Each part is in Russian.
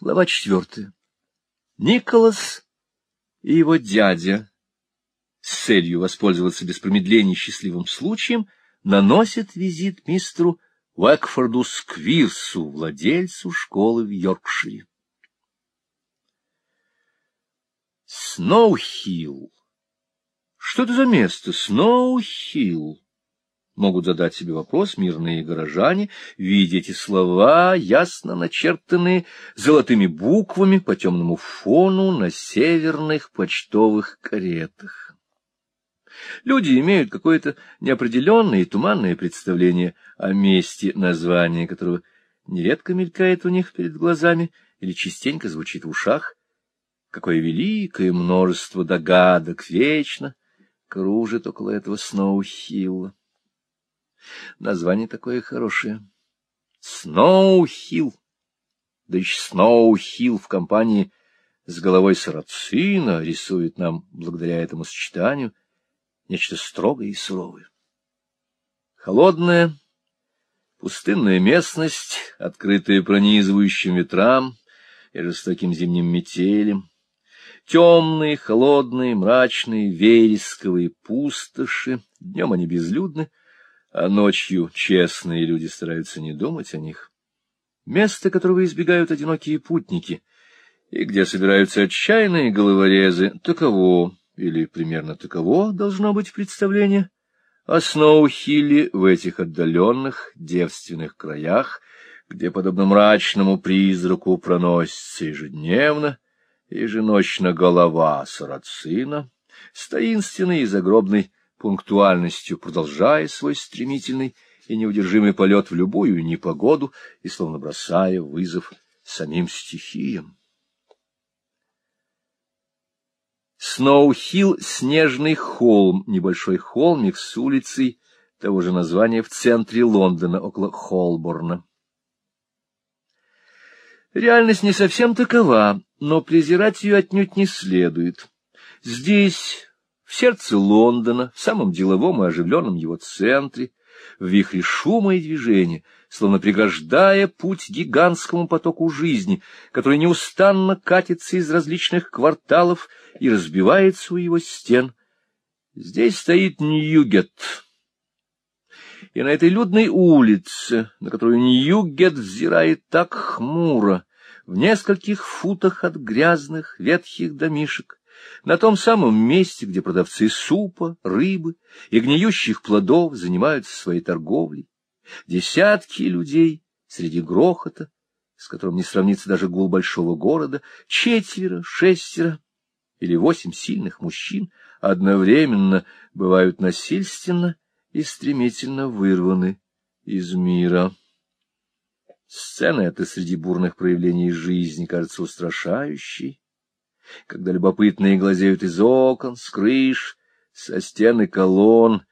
Глава четвертая. Николас и его дядя, с целью воспользоваться без промедления счастливым случаем, наносят визит мистеру Уэкфорду Сквирсу, владельцу школы в Йоркшире. Сноухилл. Что это за место? Сноухилл могут задать себе вопрос мирные горожане, видя эти слова, ясно начертанные золотыми буквами по темному фону на северных почтовых каретах. Люди имеют какое-то неопределенное и туманное представление о месте, название которого нередко мелькает у них перед глазами или частенько звучит в ушах. Какое великое множество догадок вечно кружит около этого Сноухилла. Название такое хорошее. Сноухилл. Да еще Сноухилл в компании с головой сарацина рисует нам, благодаря этому сочетанию, нечто строгое и суровое. Холодная, пустынная местность, открытая пронизывающим ветрам и жестоким зимним метелем, темные, холодные, мрачные, вересковые пустоши, днем они безлюдны, а ночью честные люди стараются не думать о них. Место, которого избегают одинокие путники, и где собираются отчаянные головорезы, таково, или примерно таково должно быть представление о Сноухилле в этих отдаленных девственных краях, где, подобно мрачному призраку, проносится ежедневно, еженочно голова сарацина, с таинственной и загробной пунктуальностью продолжая свой стремительный и неудержимый полет в любую непогоду и словно бросая вызов самим стихиям. Сноухилл — снежный холм, небольшой холмик с улицей того же названия в центре Лондона, около Холборна. Реальность не совсем такова, но презирать ее отнюдь не следует. Здесь в сердце Лондона, в самом деловом и оживленном его центре, в вихре шума и движения, словно преграждая путь гигантскому потоку жизни, который неустанно катится из различных кварталов и разбивается у его стен. Здесь стоит Ньюгет. И на этой людной улице, на которую Ньюгет взирает так хмуро, в нескольких футах от грязных ветхих домишек, на том самом месте, где продавцы супа, рыбы и гниющих плодов занимаются своей торговлей. Десятки людей среди грохота, с которым не сравнится даже гул большого города, четверо, шестеро или восемь сильных мужчин одновременно бывают насильственно и стремительно вырваны из мира. Сцена эта среди бурных проявлений жизни кажется устрашающей, когда любопытные глазеют из окон, с крыш, со стены колонн,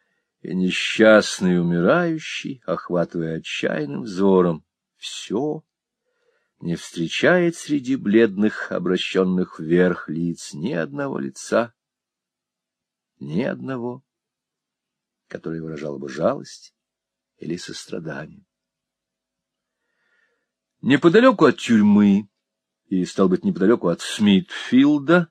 и несчастный умирающий, охватывая отчаянным взором, все не встречает среди бледных, обращенных вверх лиц ни одного лица, ни одного, которое выражало бы жалость или сострадание. Неподалеку от тюрьмы и, стал быть, неподалеку от Смитфилда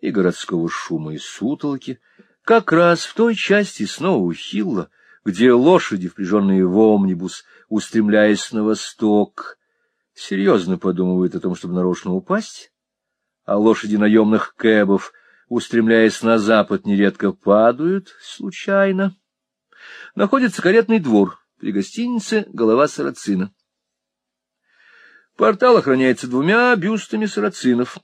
и городского шума и сутолки, как раз в той части Сноу-Хилла, где лошади, впряженные в омнибус, устремляясь на восток, серьезно подумывают о том, чтобы нарочно упасть, а лошади наемных кэбов, устремляясь на запад, нередко падают случайно. Находится каретный двор при гостинице «Голова Сарацина». Портал охраняется двумя бюстами сарацинов.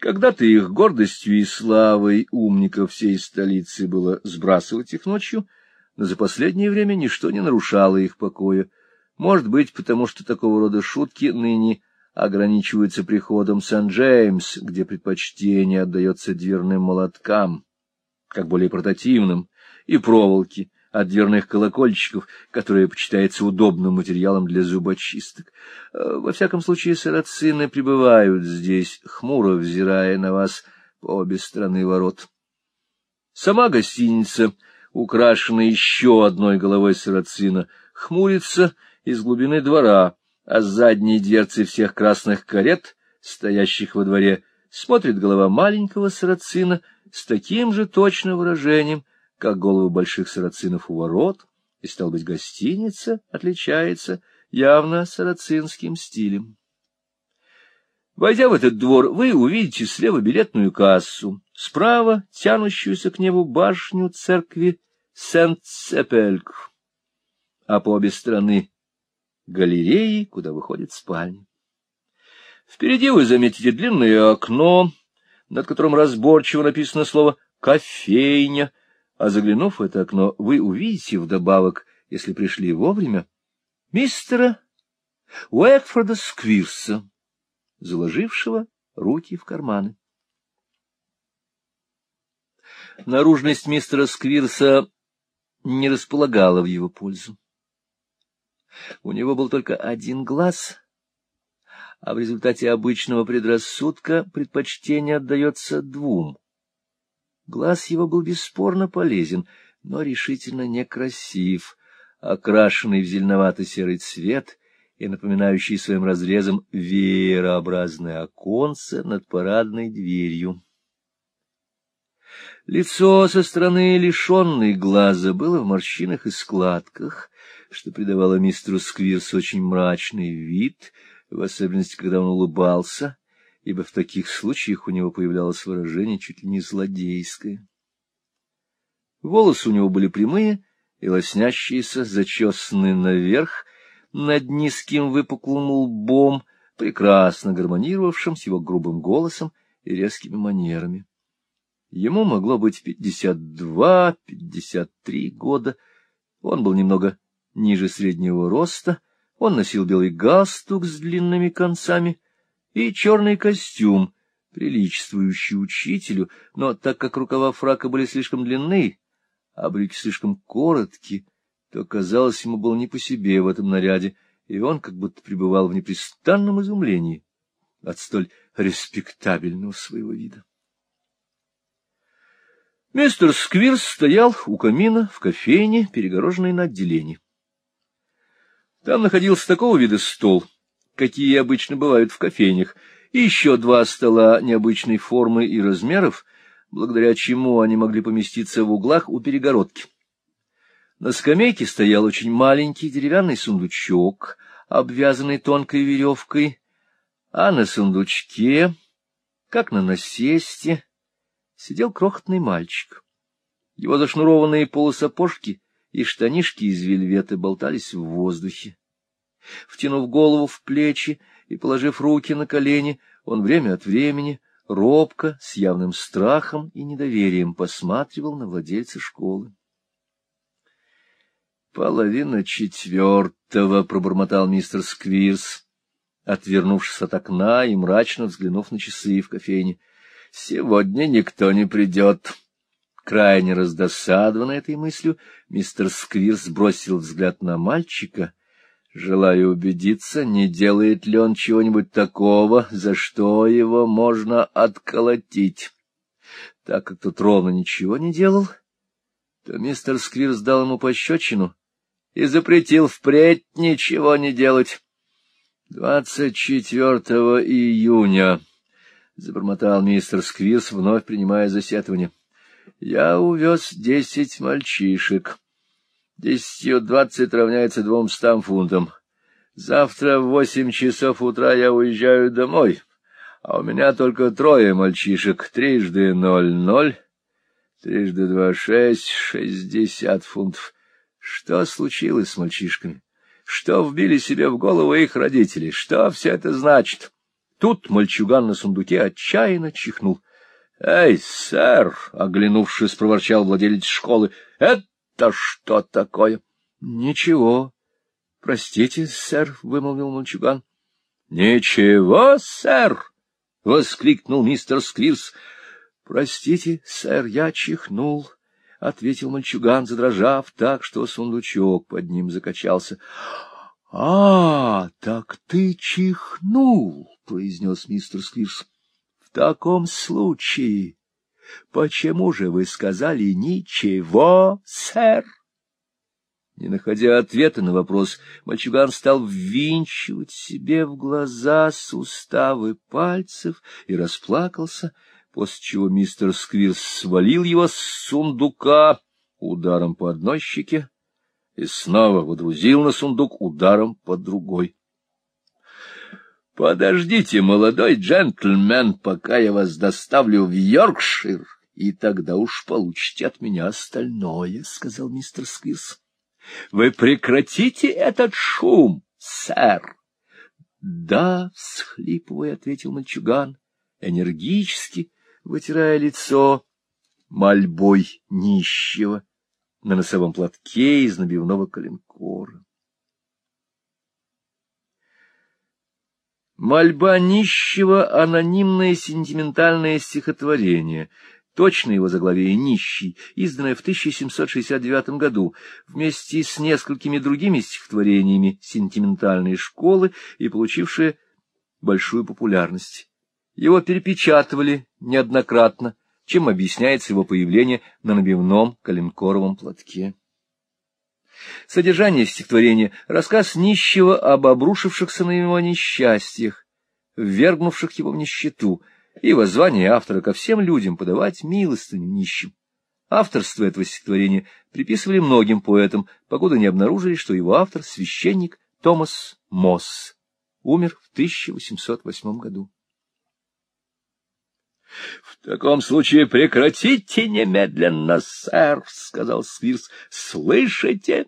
Когда-то их гордостью и славой умников всей столицы было сбрасывать их ночью, но за последнее время ничто не нарушало их покоя. Может быть, потому что такого рода шутки ныне ограничиваются приходом Сан-Джеймс, где предпочтение отдается дверным молоткам, как более портативным, и проволоки, от дверных колокольчиков, которое почитается удобным материалом для зубочисток. Э, во всяком случае, сарацины пребывают здесь, хмуро взирая на вас по обе стороны ворот. Сама гостиница, украшенная еще одной головой сарацина, хмурится из глубины двора, а с задней дверцы всех красных карет стоящих во дворе, смотрит голова маленького сарацина с таким же точным выражением, как головы больших сарацинов у ворот, и, стал быть, гостиница отличается явно сарацинским стилем. Войдя в этот двор, вы увидите слева билетную кассу, справа тянущуюся к небу башню церкви Сент-Сепельк, а по обе стороны галереи, куда выходит спальня. Впереди вы заметите длинное окно, над которым разборчиво написано слово «кофейня», а заглянув в это окно, вы увидите вдобавок, если пришли вовремя, мистера Уэкфорда Сквирса, заложившего руки в карманы. Наружность мистера Сквирса не располагала в его пользу. У него был только один глаз, а в результате обычного предрассудка предпочтение отдается двум. Глаз его был бесспорно полезен, но решительно некрасив, окрашенный в зеленовато-серый цвет и напоминающий своим разрезом веерообразное оконце над парадной дверью. Лицо со стороны лишенной глаза было в морщинах и складках, что придавало мистеру Сквирс очень мрачный вид, в особенности, когда он улыбался, ибо в таких случаях у него появлялось выражение чуть ли не злодейское. Волосы у него были прямые и лоснящиеся, зачесанные наверх, над низким выпуклым лбом, прекрасно гармонировавшим с его грубым голосом и резкими манерами. Ему могло быть пятьдесят два, пятьдесят три года. Он был немного ниже среднего роста, он носил белый галстук с длинными концами и черный костюм, приличествующий учителю, но так как рукава фрака были слишком длинны, а брюки слишком короткие, то, казалось, ему было не по себе в этом наряде, и он как будто пребывал в непрестанном изумлении от столь респектабельного своего вида. Мистер Сквирс стоял у камина в кофейне, перегороженной на отделении. Там находился такого вида стол, какие обычно бывают в кофейнях, и еще два стола необычной формы и размеров, благодаря чему они могли поместиться в углах у перегородки. На скамейке стоял очень маленький деревянный сундучок, обвязанный тонкой веревкой, а на сундучке, как на насесте, сидел крохотный мальчик. Его зашнурованные полусапожки и штанишки из вельвета болтались в воздухе. Втянув голову в плечи и положив руки на колени, он время от времени, робко, с явным страхом и недоверием посматривал на владельца школы. «Половина четвертого», — пробормотал мистер Сквирс, отвернувшись от окна и мрачно взглянув на часы в кофейне. Сегодня никто не придет. Крайне раздосадованный этой мыслью, мистер Сквирс бросил взгляд на мальчика, желая убедиться, не делает ли он чего-нибудь такого, за что его можно отколотить. Так как тут ровно ничего не делал, то мистер Сквирс дал ему пощечину и запретил впредь ничего не делать. Двадцать четвертого июня — забормотал мистер Сквирс, вновь принимая засетывание. — Я увез десять мальчишек. Десятью двадцать равняется двумстам фунтам. Завтра в восемь часов утра я уезжаю домой, а у меня только трое мальчишек. Трижды ноль-ноль, трижды два — шесть, шестьдесят фунтов. Что случилось с мальчишками? Что вбили себе в голову их родители? Что все это значит? — Тут мальчуган на сундуке отчаянно чихнул. — Эй, сэр! — оглянувшись, проворчал владелец школы. — Это что такое? — Ничего. — Простите, сэр, — вымолвил мальчуган. — Ничего, сэр! — воскликнул мистер Сквирс. — Простите, сэр, я чихнул, — ответил мальчуган, задрожав так, что сундучок под ним закачался. — А, так ты чихнул! — произнес мистер Сквирс. — В таком случае, почему же вы сказали «ничего, сэр»? Не находя ответа на вопрос, мальчуган стал ввинчивать себе в глаза суставы пальцев и расплакался, после чего мистер Сквирс свалил его с сундука ударом по одной щеке и снова водрузил на сундук ударом по другой. — Подождите, молодой джентльмен, пока я вас доставлю в Йоркшир, и тогда уж получите от меня остальное, — сказал мистер Сквирс. — Вы прекратите этот шум, сэр. — Да, — всхлипывая, — ответил мальчуган, энергически вытирая лицо мольбой нищего на носовом платке из набивного коленкора. Мольба нищего — анонимное сентиментальное стихотворение — Точное его заглавие «Нищий», изданное в 1769 году, вместе с несколькими другими стихотворениями сентиментальной школы и получившее большую популярность. Его перепечатывали неоднократно, чем объясняется его появление на набивном коленкоровом платке. Содержание стихотворения — рассказ нищего об обрушившихся на него несчастьях, ввергнувших его в нищету — и воззвание автора ко всем людям подавать милостыню нищим. Авторство этого стихотворения приписывали многим поэтам, покуда не обнаружили, что его автор — священник Томас Мосс, умер в 1808 году. — В таком случае прекратите немедленно, сэр, — сказал Свирс. — Слышите?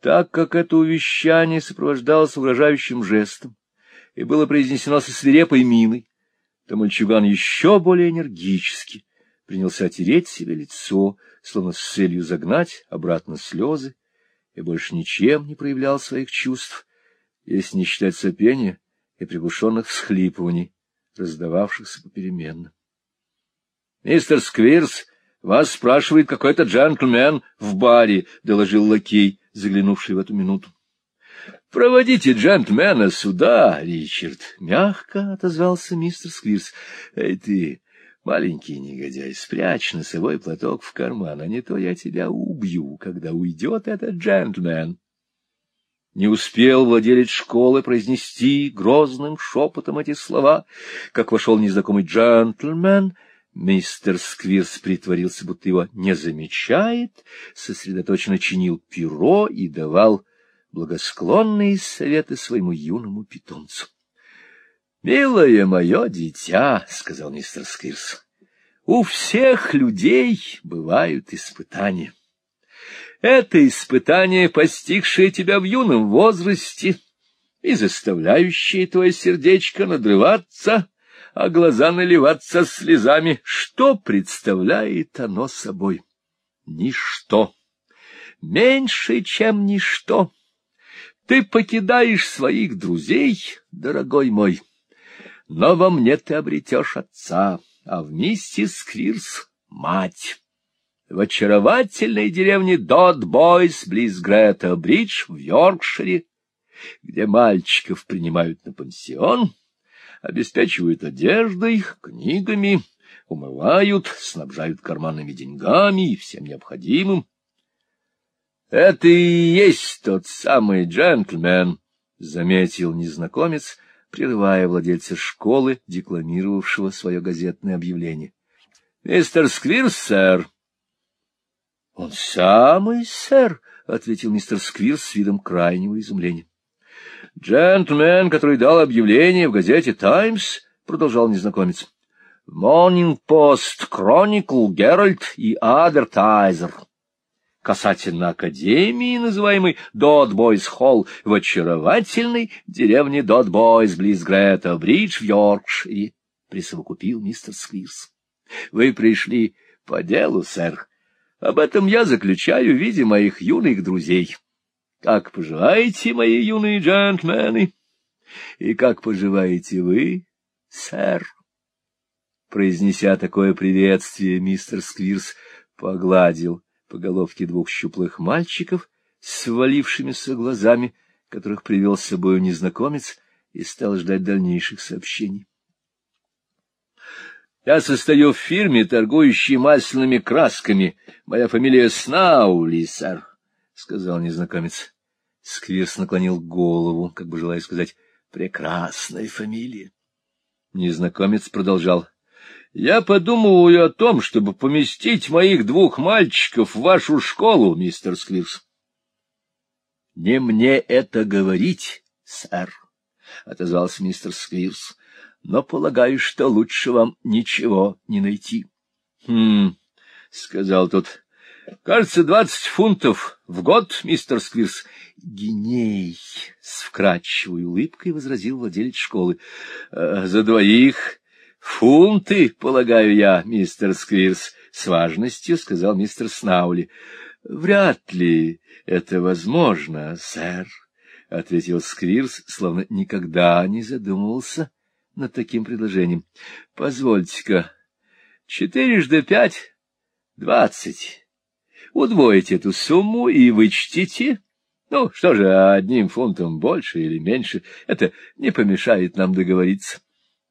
Так как это увещание сопровождалось угрожающим жестом и было произнесено со свирепой миной, то мальчуган еще более энергически принялся тереть себе лицо, словно с целью загнать обратно слезы, и больше ничем не проявлял своих чувств, если не считать сопения и приглушенных всхлипываний, раздававшихся попеременно. — Мистер Сквирс, вас спрашивает какой-то джентльмен в баре, — доложил лакей, заглянувший в эту минуту. — Проводите джентльмена сюда, Ричард, — мягко отозвался мистер Сквирс. — Эй ты, маленький негодяй, спрячь носовой платок в карман, а не то я тебя убью, когда уйдет этот джентльмен. Не успел владелец школы произнести грозным шепотом эти слова, как вошел незнакомый джентльмен — Мистер Сквирс притворился, будто его не замечает, сосредоточенно чинил перо и давал благосклонные советы своему юному питомцу. — Милое мое дитя, — сказал мистер Скирс, — у всех людей бывают испытания. Это испытание, постигшее тебя в юном возрасте и заставляющее твое сердечко надрываться, а глаза наливаться слезами, что представляет оно собой? Ничто. Меньше, чем ничто. Ты покидаешь своих друзей, дорогой мой, но во мне ты обретешь отца, а вместе с Квирс — мать. В очаровательной деревне Дот-Бойс, близ Грета-Бридж, в Йоркшире, где мальчиков принимают на пансион, обеспечивают одеждой, книгами, умывают, снабжают карманными деньгами и всем необходимым, это и есть тот самый джентльмен, — заметил незнакомец, прерывая владельца школы, декламировавшего свое газетное объявление. — Мистер Сквирс, сэр. — Он самый, сэр, — ответил мистер Сквирс с видом крайнего изумления. — Джентльмен, который дал объявление в газете «Таймс», — продолжал незнакомец. — «Morning Post», «Chronicle», «Геральт» и «Адвертайзер» касательно академии, называемой Дот-Бойс Холл, в очаровательной деревне Дот-Бойс близ Грета-Бридж в Йоркшире, присовокупил мистер Сквирс. — Вы пришли по делу, сэр. Об этом я заключаю в виде моих юных друзей. Как поживаете, мои юные джентльмены? И как поживаете вы, сэр? Произнеся такое приветствие, мистер Сквирс погладил по головке двух щуплых мальчиков с свалившимися глазами, которых привел с собою незнакомец, и стал ждать дальнейших сообщений. Я состою в фирме, торгующей масляными красками. Моя фамилия Снаули, сэр. — сказал незнакомец. Сквирс наклонил голову, как бы желая сказать «прекрасная фамилия». Незнакомец продолжал. — Я подумываю о том, чтобы поместить моих двух мальчиков в вашу школу, мистер Сквирс. — Не мне это говорить, сэр, — отозвался мистер Сквирс, — но полагаю, что лучше вам ничего не найти. — Хм, — сказал тот, — кажется, двадцать фунтов в год, мистер Сквирс. — Гиней, — с вкрадчивой улыбкой возразил владелец школы. «Э, — За двоих фунты, полагаю я, мистер Сквирс, — с важностью сказал мистер Снаули. — Вряд ли это возможно, сэр, — ответил Сквирс, словно никогда не задумывался над таким предложением. — Позвольте-ка, четырежды пять — двадцать. Удвоите эту сумму и вычтите. Ну, что же, одним фунтом больше или меньше, это не помешает нам договориться.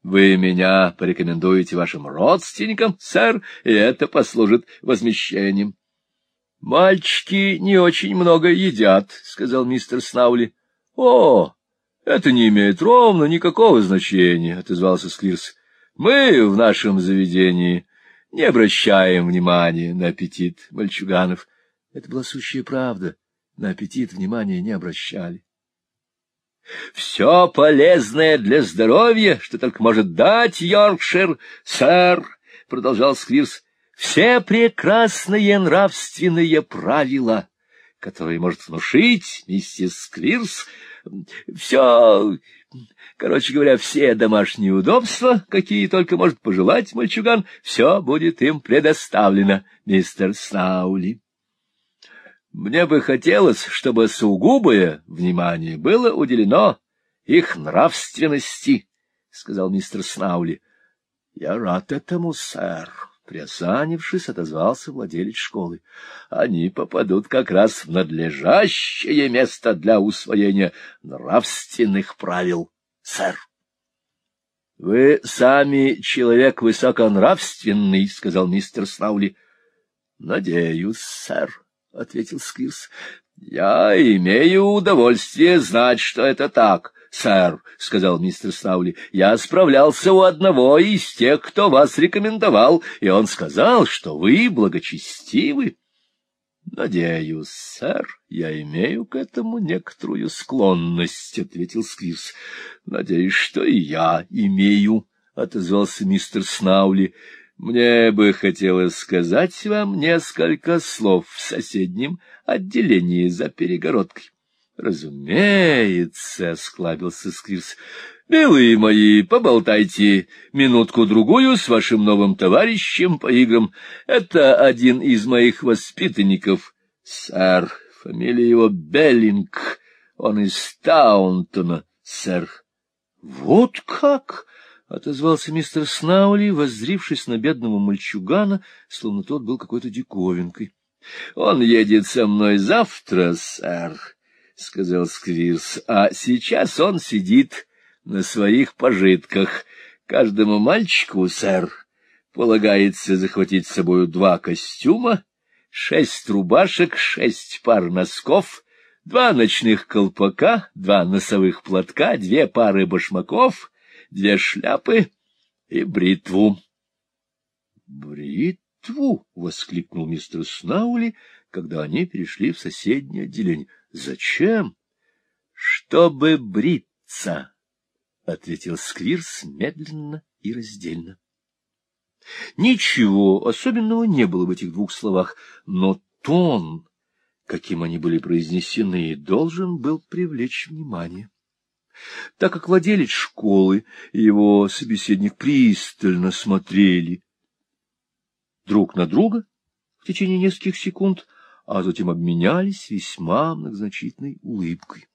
Вы меня порекомендуете вашим родственникам, сэр, и это послужит возмещением. — Мальчики не очень много едят, — сказал мистер Снаули. — О, это не имеет ровно никакого значения, — отозвался Склирс. — Мы в нашем заведении не обращаем внимания на аппетит мальчуганов. Это была сущая правда. На аппетит внимания не обращали. — Все полезное для здоровья, что только может дать Йоркшир, сэр, — продолжал Сквирс, — все прекрасные нравственные правила, которые может внушить миссис Сквирс, все, короче говоря, все домашние удобства, какие только может пожелать мальчуган, все будет им предоставлено, мистер Снаули. Мне бы хотелось, чтобы сугубое внимание было уделено их нравственности, — сказал мистер Снаули. — Я рад этому, сэр. Приосанившись, отозвался владелец школы. Они попадут как раз в надлежащее место для усвоения нравственных правил, сэр. — Вы сами человек высоконравственный, — сказал мистер Снаули. — Надеюсь, сэр. — ответил Скирс. — Я имею удовольствие знать, что это так, сэр, — сказал мистер Саули. — Я справлялся у одного из тех, кто вас рекомендовал, и он сказал, что вы благочестивы. — Надеюсь, сэр, я имею к этому некоторую склонность, — ответил Скирс. — Надеюсь, что и я имею, — отозвался мистер Снаули. Мне бы хотелось сказать вам несколько слов в соседнем отделении за перегородкой. — Разумеется, — склабился Сквирс. — Милые мои, поболтайте минутку-другую с вашим новым товарищем по играм. Это один из моих воспитанников, сэр. Фамилия его Беллинг. Он из Таунтона, сэр. — Вот как! — отозвался мистер Снаули, воззрившись на бедного мальчугана, словно тот был какой-то диковинкой. — Он едет со мной завтра, сэр, — сказал Сквирс, — а сейчас он сидит на своих пожитках. Каждому мальчику, сэр, полагается захватить с собой два костюма, шесть рубашек, шесть пар носков, два ночных колпака, два носовых платка, две пары башмаков — две шляпы и бритву. — Бритву? — воскликнул мистер Снаули, когда они перешли в соседнее отделение. — Зачем? — Чтобы бриться, — ответил Сквирс медленно и раздельно. Ничего особенного не было в этих двух словах, но тон, каким они были произнесены, должен был привлечь внимание. Так как владелец школы и его собеседник пристально смотрели друг на друга в течение нескольких секунд, а затем обменялись весьма многозначительной улыбкой.